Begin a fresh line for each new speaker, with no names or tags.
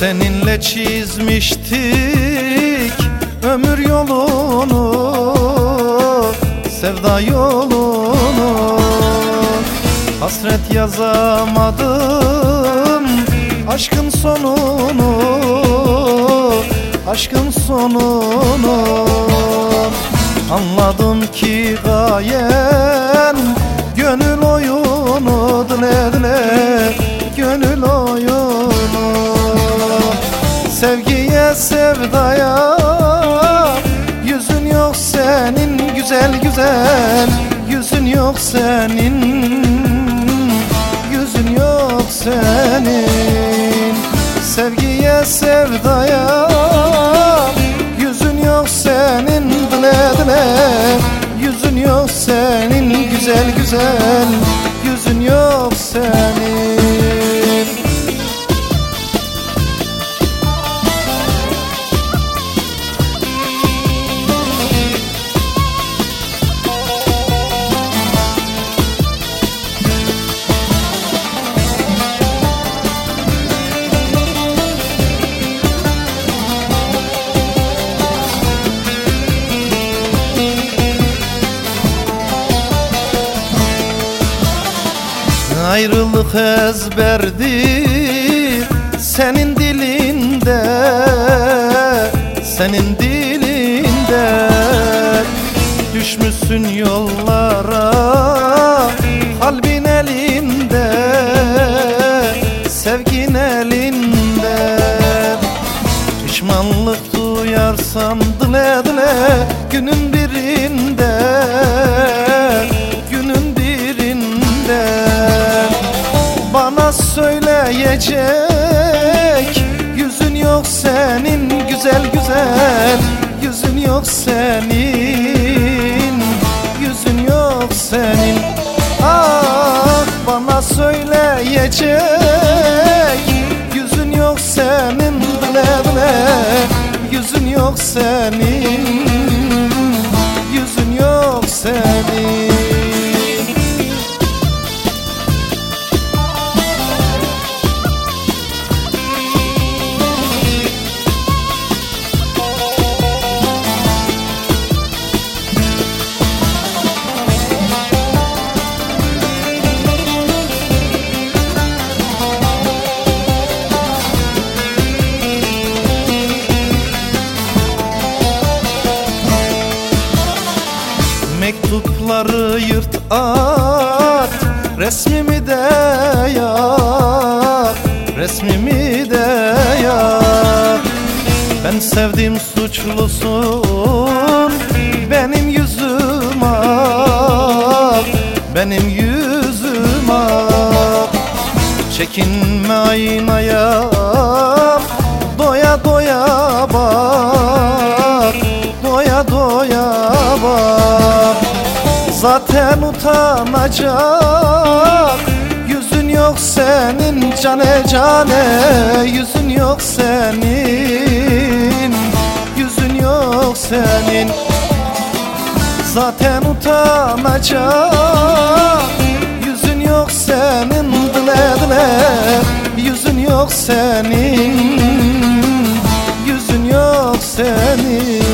Seninle çizmiştik ömür yolunu Sevda yolunu. Hasret yazamadım aşkın sonunu Aşkın sonunu. Anladım ki gayen sevdaya Yüzün yok senin güzel güzel. Yüzün yok senin Yüzün yok senin. Sevgiye sevdaya. Yüzün yok senin dile dile. Yüzün yok senin güzel güzel. Yüzün yok senin Ayrılık ezberdir senin dilinde Senin dilinde. Düşmüşsün yollara kalbin elinde Sevgin elinde. Pişmanlık duyarsan dile dile günün birinde yok senin Yüzün yok senin. Ah bana söyleyecek Yüzün yok senin bile bile Yüzün yok senin Mektupları yırt at Resmimi de yak Resmimi de yak Ben sevdim suçlusun Benim yüzüm ak Benim yüzüm ak. Çekinme aynaya Zaten utanacak. Yüzün yok senin cane cane. Yüzün yok senin. Yüzün yok senin. Zaten utanacak. Yüzün yok senin dile dile. Yüzün yok senin. Yüzün yok senin.